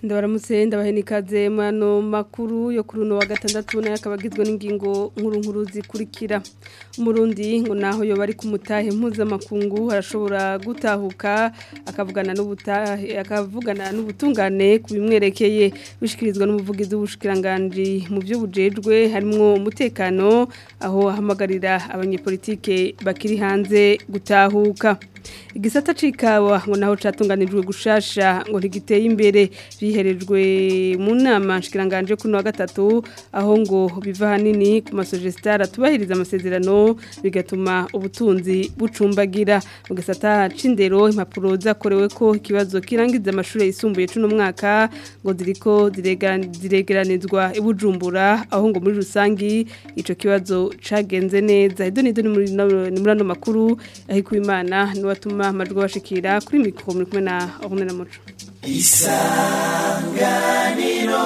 munsi ndabahe n'ikaze mano makuru yo kuri uno wa gatandatu nayo akaba agizwe n'ingingo nkuru zikurikira umurundi ngo naho yoba ari ku mutahe mpuzamakungu arashobora gutahuka akavugana n'ubutahe akavugana n'ubutungane ku bimwerekeye bishyikirizwa n'umuvugizi w'ubushikiranganji mu byo bujejwe harimo umutekano aho ahamagarira abanyepolitike bakiri hanze gutahuka igisata cikawa ngo naho catunganijwe gushasha ngo ntigiteye imbere biherejwe mu nama nshikiranganje kuno wa gatatu aho ngo biva hanini ku masogestara tubahiriza amasezerano bigatuma ubutunzi bucumbagira mu gisata c'indero impapuro zakorewe ko ikibazo kirangiza amashuri yisumbuye cuno mwaka ngo ziriko ziregeranizwa ibujumbura aho ngo muri rusangi ico kibazo cagenze neza idoni idoni muri ano makuru ahikuye imana niwe batuma amajwi bashikira kuri mikoro muri kumwe na orumwe na muco isanganiro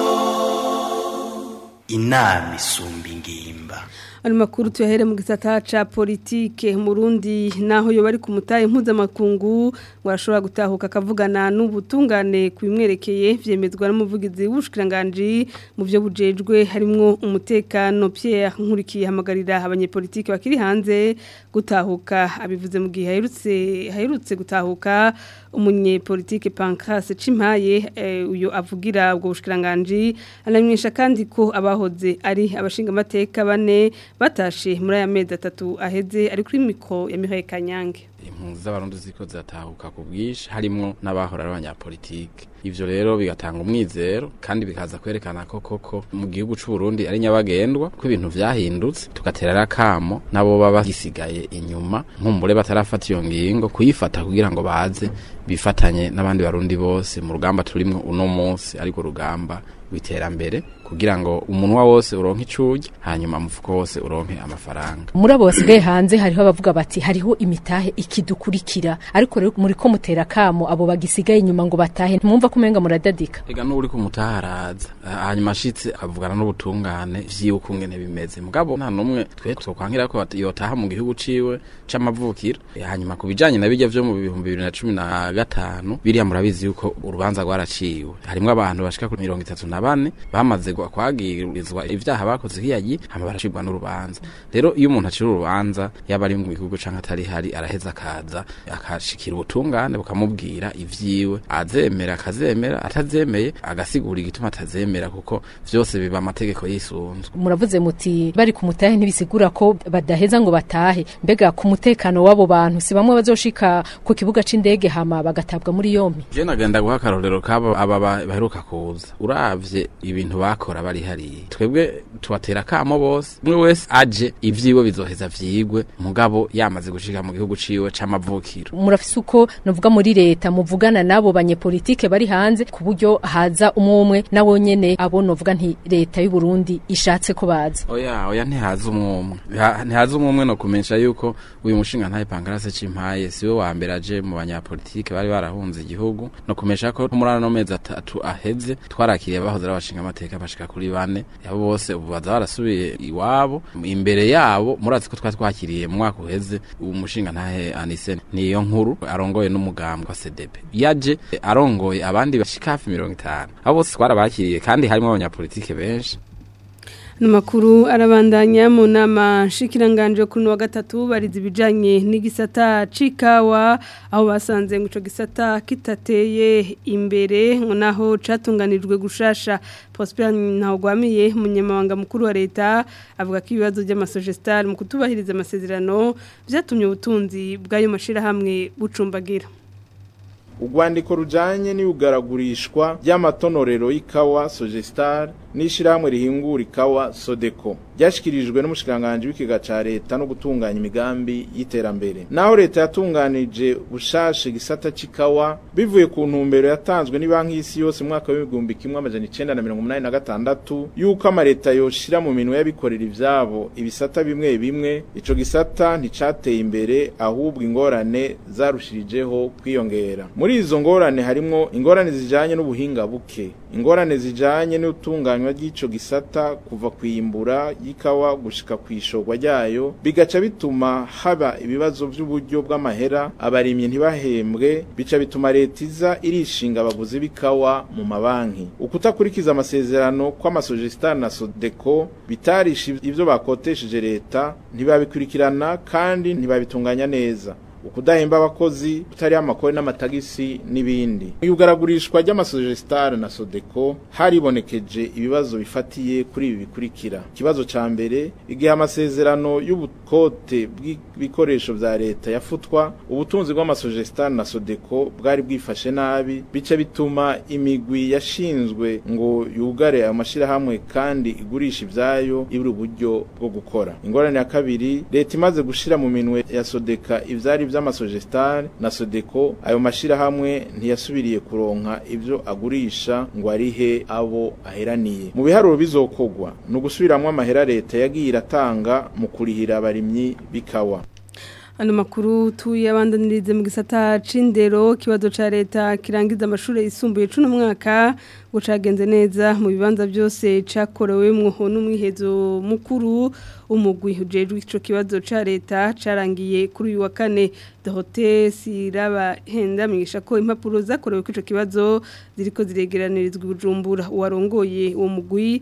inama isumba ingimba ari makuru tuyahere mu gisata ca politike mu Burundi naho yo bari ku mutaye mpuzamakungu barashobora gutahuka akavugana n'ubutungane kubimwerekeye vyemezwa n'umuvugizi w'ubushikiranganje mu byo bujejwe harimo umutekano Pierre nkurikiye hamagarira abanyepolitike bakiri hanze gutahuka abivuze mu gihe haherutse haherutse gutahuka umunyepolitike Pancras Cimpaye eh, uyo avugira ubwo bushikiranganje anamwisha kandi ko bahoze ari abashingamateka bane batashe muri aya mezi atatu aheze ari kuri mikoro ya Mihaye Kanyange impunzi z'abarundi ziko zatahuka ku bwinshi harimo n'abahora ari abanyapolitike ivyo rero bigatanga umwizero kandi bikaza kwerekana ko koko mu gihugu c'u Burundi ari nyabagendwa ko ibintu vyahindutse tugatera rakamo nabo baba bagisigaye inyuma nkumbure batarafata iyo ngingo kuyifata kugira ngo baze bifatanye n'abandi barundi bose mu rugamba turimo uno munsi ariko rugamba witerambere kugira ngo umunwa wose uronke icugi hanyuma umufuko wose uronke amafaranga muri abo basigaye hanze hariho abavuga bati hariho imitahe ikidukurikira ariko rero muri ko mutera kamo abo bagisigaye inyuma ngo batahe ntimwumva ko umenga muradadika ega n'uri kumutaha araza hanyuma ashitse akavugana n'ubutungane vy'uko ngene bimeze mugabo nta numwe twe twokwangira ko yotaha mu gihugu ciwe c'amavukiro eh, hanyuma kubijanye na bijya vyo mu bihumbi 2015 biriya murabizi yuko urubanza rwaraciwe harimo abantu bashika kuri bane bamaze baregwa kwagirizwa ivyaha bakoze hiyagi hama baracibwa n'urubanza rero iyo umuntu acira urubanza yaba ari mu gihugu canke atari hari araheza akaza akashikira ubutungane bukamubwira ivyiwe azemera akazemera atazemeye agasigura igituma atazemera kuko vyose biba amategeko yisunzwe muravuze muti bari kumutahe ntibisigura ko badaheza ngo batahe mbega ku mutekano w'abo bantu si bamwe bazoshika ku kibuga c'indege hama bagatabwa muri yompi je nagenda guha akarorero k'abo aba baheruka kuza uravye ibintu bako babikora bari hariya twebwe tubatera akamo bose umwe wese aje ibyiwe bizoheza vyigwe mugabo yamaze gushika mu gihugu ciwe c'amavukiro murafise uko novuga muri leta muvugana nabo banyepolitike bari hanze ku buryo haza umwe umwe nawo nyene abo novuga nti leta y'u Burundi ishatse ko baza oya oya ntihaza umwe umwe ntihaza umwe umwe no kumensha yuko uyu mushinga ntaye pangarase cimpaye siwe wa mbere aje mu banyapolitike bari barahunze igihugu no kumensha ko muri ano mezi atatu aheze twarakiriye bahoze arabashinga amateka bashika kuri bane abo bose ubu baza barasubiye iwabo imbere yabo murazi ko twari twakiriye mu mwaka uheze ubu mushinga ntahe anise niyo nkuru arongoye n'umugambwe wa CDP yaje arongoye abandi bashika hafi mirongo itanu abo bose twarabakiriye kandi harimo abanyapolitike benshi Numakuru arabandanya mu nama shikiranganje kuri no gatatu barize ibijanye n'igisata cikawa aho basanze ngo ico gisata kitateye imbere ngo naho catunganijwe gushasha Prosper Ntagwamiye munyamabanga mukuru wa leta avuga ko ibibazo by'amasogestar mu kutubahiriza amasezerano byatumye ubutunzi bw'ayo mashira hamwe bucumbagira Urwandiko rujanye n'iyugaragurishwa ry'amatonorero y'ikawa Sogestar n'ishirahamwe rihingura ikawa Sodeko ryashikirijwe n'umushikiranganji w'ikiga ca leta no gutunganya imigambi y'iterambere naho leta yatunganije bushashe gisata c'ikawa bivuye ku ntumbero yatanzwe ni banki y'isi yose mu mwaka w'ibihumbi kimwe amajana icenda na mirongo umunani na gatandatu y'uko amaleta yoshira mu minwe y'abikorera ivyabo ibisata bimwe bimwe ico gisata nticateye imbere ahubwo ingorane zarushirijeho kwiyongera muri izo ngorane harimo ingorane zijyanye n'ubuhinga buke ingorane zijyanye n'utunganywa ry'icyo gisata kuva ku iyimbura y'ikawa gushyika ku ishogwa ryayo bigaca bituma haba ibibazo by'uburyo bw'amahera abarimye ntibahembwe bica bituma leta iza irishinga abaguzi b'ikawa mu mabanki ukutakurikiza amasezerano kw'amasojisitani na sodeko bitarishe ibyo bakotesheje leta ntibabikurikirana kandi ntibabitunganya neza ukudahemba abakozi kutariho amakore n'amatagisi n'ibindi mu igaragurishwa na sodeko haribonekeje ibibazo bifatiye kuri ibi bikurikira ikibazo cya mbere igihe amasezerano y'ubukote bw'ibikoresho bya leta yafutwa ubutunzi bw'amasojisitari na sodeko bwari bwifashe nabi bice bituma imigwi yashinzwe ngo yugare ayo mashyirahamwe kandi igurisha ibyayo ibura uburyo bwo gukora ingorane ya kabiri leta imaze gushyira mu minwe ya sodeka ibyari bya by'amasogestari na sodeko ayo mashyirahamwe ntiyasubiriye kuronka ibyo agurisha ngo arihe abo aheraniye mu biharuro bizokogwa ni ugusubiramo amahera leta yagiye iratanga mu kurihira abarimyi bikawa ano makuru tuyabandanirize mu gisata c'indero kibazo ca leta kirangiza amashuri yisumbuye cumi mwaka ngo cyagenze neza mu bibanza byose cyakorewemo n'umwihezo mukuru umugwi ujejwe ico kibazo ca leta carangiye kuri uyu wa kane Dorothée Sirabahenda mwisha ko impapuro zakorewe kuri ico kibazo ziriko ziregeranirizwa ubujumbura uwarongoye uwo mugwi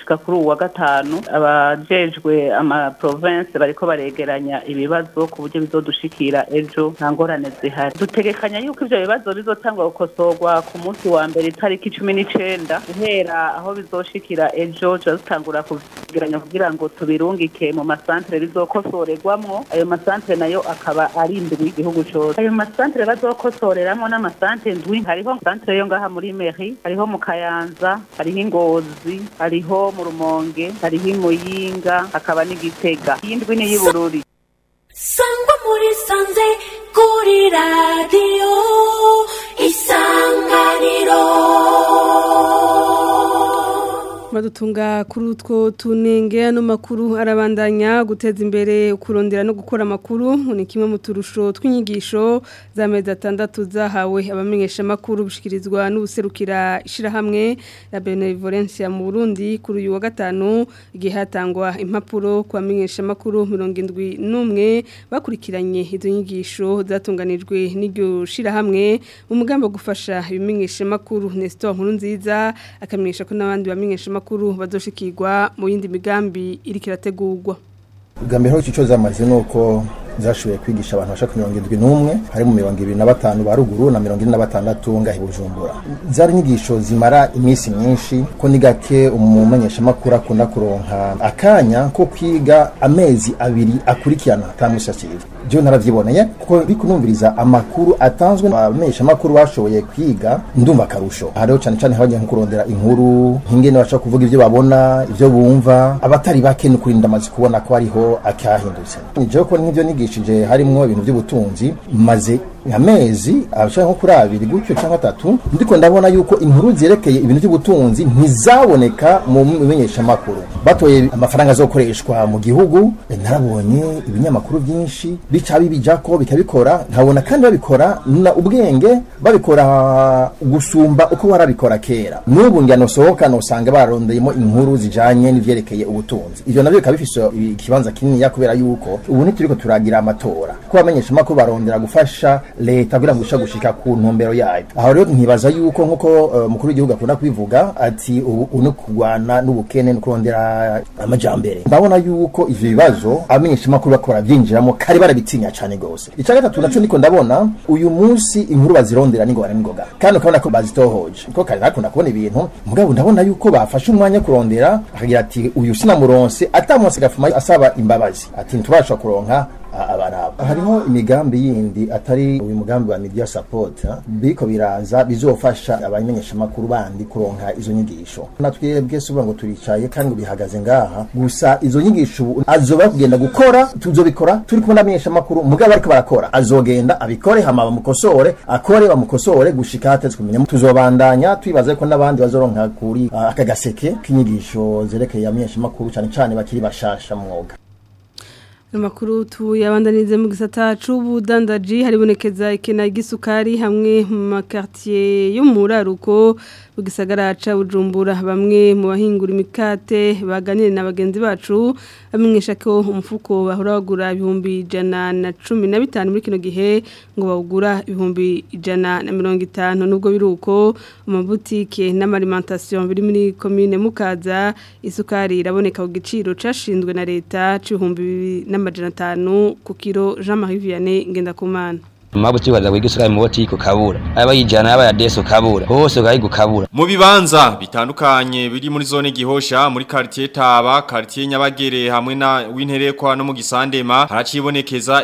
gushika kuri uwa gatanu abajejwe amaprovensi bariko baregeranya ibibazo ku buryo bizodushikira ejo nta ngorane zihari dutegekanya yuko ibyo bibazo bizotangwa gukosorwa ku munsi wa mbere itariki cumi n'icenda guhera aho bizoshikira ejo tuba dutangura kugeranya kugira ngo tubirungike mu masantere bizokosorerwamwo ayo masantere nayo akaba ari indwi y'igihugu cose bakabikosora ayo masantere bazokosoreramo n'amasantere ndwi hariho santere yo ngaha muri meri hariho mu kayanza hariho ingozi hariho mu rumonge hariho imuyinga hakaba n'igitega iyi ndwi ni iy'ubururi sangwa muri sanze kuri kubadutunga kuri utwo tunenge ano makuru arabandanya guteza imbere kurondera no gukora amakuru ni kimwe mu turusho tw'inyigisho za mezi atandatu zahawe abamenyesha amakuru bushikirizwa n'ubuserukira ishyirahamwe la benevolencia mu Burundi kuri uyu wa gatanu igihe hatangwa impapuro ku bamenyesha amakuru mirongo indwi n'umwe bakurikiranye izo nyigisho zatunganijwe n'iryo shyirahamwe umugambi wo gufasha ibimenyesha amakuru Nestor nziza akamenyesha ko n'abandi bamenyesha makuru bazoshikirwa mu yindi migambi iri kirategurwa ubwa mbere aho zashoboye kwigisha abantu bashaka mirongo irindwi n'umwe hari mu mirongo ibiri na batanu ba ruguru na mirongo ine na batandatu ngaha bujumbura zari inyigisho zimara iminsi myinshi ko ni gake umumenyeshamakuru akunda kuronka akanya ko kwiga amezi abiri akurikirana atamushakiye byo narabyiboneye kuko biri kunumviriza amakuru atanzwe abamenyeshamakuru bashoboye kwiga ndumva akarusho hariho cyane cyane habagiye nko kurondera inkuru nk'ingene bashobora kuvuga ibyo babona ibyo bumva abatari bake ni ukurinda amaze kubona ko hariho akahindutse ni jewe ko n'ibyo nigiye narigishije harimo ibintu by'ubutunzi maze amezi ashaka nko kuri abiri gutyo cyangwa atatu ndiko ndabona yuko inkuru zerekeye ibintu by'ubutunzi ntizaboneka mu bimenyeshamakuru batoye amafaranga azokoreshwa mu gihugu narabonye ibinyamakuru byinshi bica bibijako bikabikora nkabona kandi babikora na ubwenge babikora gusumba uko warabikora kera n'ubu njyanosohoka usanga bararondeyemo inkuru zijyanye n'ivyerekeye ubutunzi ibyo navyo bikaba bifise ikibanza kinini kubera yuko ubu ntituriko turagira kurindira amatora kuba ko barondera gufasha leta kugira ngo ishobore gushika ku ntumbero yayo aho rero ntibaza yuko nk'uko eh, umukuru w'igihugu akunda kubivuga ati ubu ni kurwana n'ubukene no kurondera amajyambere ndabona yuko ibyo bibazo abamenyeshamakuru bariko baravyinjiramo kari barabitinya cyane gose ica gatatu naco niko ndabona uyu munsi inkuru bazirondera n'ingorane n'ingoga kandi ukabona ko bazitohoje kuko kare nakunda kubona ibintu mugabo ndabona yuko bafashe umwanya kurondera akagira ati uyu sinamuronse atamusiga afuma asaba imbabazi ati ntubasha kuronka abaraba hariho imigambi yindi atari uyu mugambi wa media support eh? biko biraza bizofasha abamenyeshamakuru bandi kuronka izo nyigisho natwebwe suba ngo turicaye kandi bihagaze ngaha gusa izo nyigisho azoba kugenda gukora tuzobikora turi kumwe n'amenyeshamakuru mugabo ariko barakora azogenda abikore hama bamukosore akore bamukosore gushika hateze kumenya tuzobandanya twibaze ko n'abandi bazoronka kuri eh, akagaseke k'inyigisho zerekeye abamenyeshamakuru cyane cyane bakiri bashasha mwuga Amakuru tuyabandanize mu gisata c'ubudandaji haribonekeza ikena gisukari hamwe mu makartier yo muraruko mu gisagara ca bujumbura bamwe mu bahingura imikate baganire na bagenzi bacu bamenyesha ko umufuko bahora bagura ibihumbi ijana na cumi na bitanu muri kino gihe ngo bawugura ibihumbi ijana na mirongo itanu nubwo biri uko amabutike n'amalimentasiyo biri muri komine mukaza isukari iraboneka ku giciro cashinzwe na leta c'ibihumbi bibiri n'amajana atanu ku kiro jean marie vianney ngendakumana mama gutsikaza wiga usukaye mu botiki ukabura aba yijana aba yadese ukabura hose ukayiga ukabura mu bibanza bitandukanye biri muri zone gihosha muri quartier Taba quartier Nyabagere hamwe na Winterekwa no mu Gisandema haracibonekeza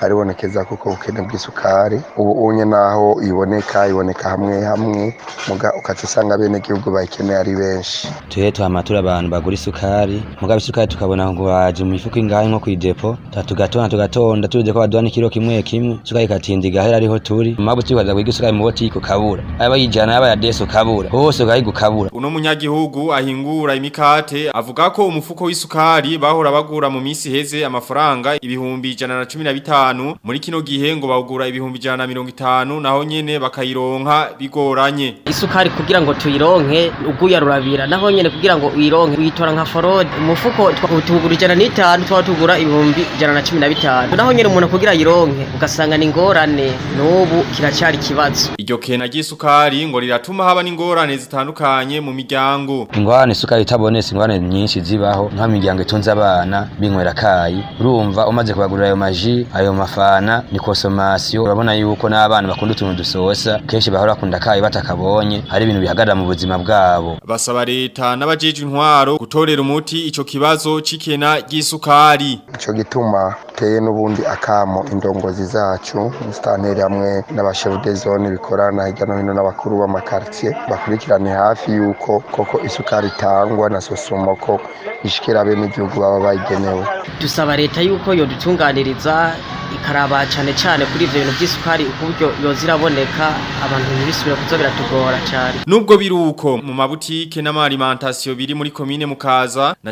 haribonekeza kuko ubukene bw'isukari ubu unye naho iboneka iboneka hamwe hamwe muga ukaca usanga bene gihugu bayikeneye ari benshi tuhe twama turi abantu bagura isukari muga isukari tukabona ngo baje mu mifuko ingahe nko kwidepo tugatonda tugatonda tuje ko baduha n'ikiro kimwe kimwe isukari ikatinda igahera ariho turi mabu tukaza kwiga isukari mu botiki ukabura abayijana abayadesi ukabura hose ugahiga ukabura uno munyagihugu ahingura imikate avuga ko umufuko w'isukari bahora bagura mu minsi heze amafaranga amafaranga ibihumbi ijana na cumi na bitanu muri kino gihe ngo bagura ibihumbi jana na mirongo itanu naho nyene bakayironka bigoranye isukari kugira ngo tuyironke uguyarurabira naho nyene kugira ngo uyironke uyitora nka forode umufuko jana ijana n'itanu twaba tugura ibihumbi jana na cumi na bitanu naho nyene umuntu kugira yironke ugasanga ni ingorane n'ubu kiracari ikibazo iryo kena ry'isukari ngo riratuma haba n'ingorane zitandukanye mu miryango ingorane isukari itabonetse ingorane nyinshi zibaho miryango itunze abana binywera akayi urumva urumva umaze kubagurira ayo maji ayo mafana ni konsomasiyo urabona yuko n'abana bakunda utuntu dusosa kenshi bahora bakunda kayo batakabonye ari ibintu bihagarara mu buzima bwabo basaba leta n'abajije intwaro gutorera umuti icyo kibazo cikena ry'isukari icyo gituma teye n'ubundi akamo indongozi zacu mustanteri hamwe n'abashefu zone bikorana hirya no hino n'abakuru b'amakartier bakurikirane hafi yuko koko isukari itangwa na sosomoko ishikira bene igihugu baba bayigenewe dusaba leta y'u yuko yodutunganiriza ikaraba cyane cyane kuri ivyo bintu by'isukari uburyo yoziraboneka abantu ntibisubire kuzo biratugora cyane nubwo biruko mu mabutike n'amalimentation biri muri commune mukaza na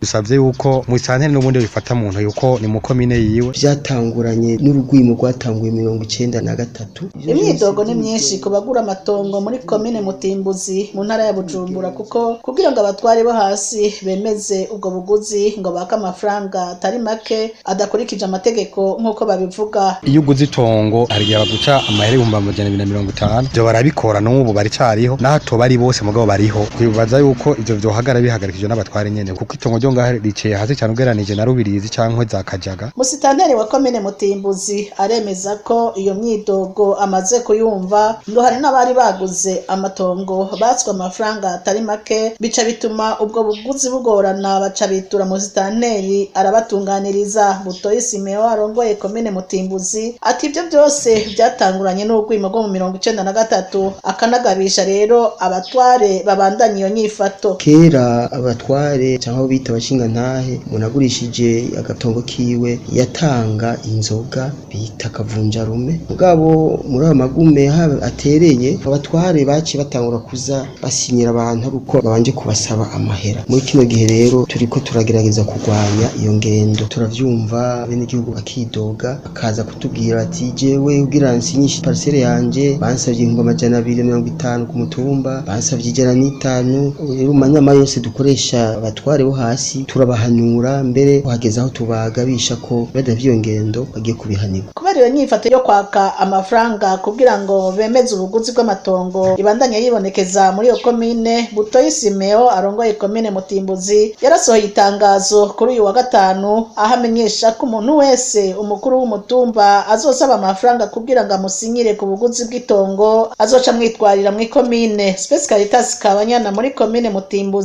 bisabye yuko mu n'ubundi bifata muntu yuko ni muko mine yiwe byatanguranye n'urugwimo rwatanguye 93 imyidogo ni myinshi kubagura amatongo muri komine mutimbuzi mu ntara ya Bujumbura kuko kugira ngo abatware bo hasi bemeze ubwo buguzi ngo baka amafaranga atari make adakurikije amategeko nk'uko babivuga iyo uguze itongo hari igihe baguca amahera ibihumbi amajana abiri na mirongo itanu ibyo barabikora n'ubu baricariho n'aho tuba ari bose mugabo bariho kwibaza yuko ibyo byohagara bihagarika ivyo n'abatware nyene kuko itongo ryo ngaha riciye hasi cyane ugeranije na Rubirizi cyangwa za Kajaga musitanteri wa komine Mutimbuzi aremeza ko iyo myidogo amaze kuyumva ngo hari n'abari baguze amatongo batswe amafaranga atari make bica bituma ubwo buguzi bugorana baca bitura musitanteri arabatunganiriza butoyi Simeo arongoye komine Mutimbuzi ati ibyo byose byatanguranye n'urwimo rwo mu mirongo icyenda na gatatu akanagabisha rero abatware babandanya iyo nyifato kera abatware cyangwa abo bita abashingantahe umuntu agurishije agatongo kiwe yatanga inzoga bita akavunjarume mugabo muri ayo magume atereye abatware baciye batangura kuza basinyira abantu kuko uko babanje kubasaba amahera muri kino gihe rero turiko turagerageza kurwanya iyo ngendo turabyumva bene igihugu bakidoga bakaza kutubwira bati jewe kugira nsinyishe parisere yanje bansavye ibihumbi amajana abiri mirongo itanu ku mutumba bansavye ijana n'itanu rero umanyama yose dukora dukoresha abatware bo hasi turabahanyura mbere uhageze aho tubagabisha ko badavyo ngendo bagiye kubihanirwa kubera iyo nyifato yo kwaka amafaranga kugira ngo bemeze ubuguzi bw'amatongo ibandanya yibonekeza muri iyo komine Butoyi arongoye komine Mutimbuzi yarasohoye itangazo kuri uyu wa gatanu aho amenyesha ko umuntu wese umukuru w'umutumba azosaba amafaranga kugira ngo amusinyire ku buguzi bw'itongo azoca amwitwarira muri komine Space Kabanyana muri komine Mutimbuzi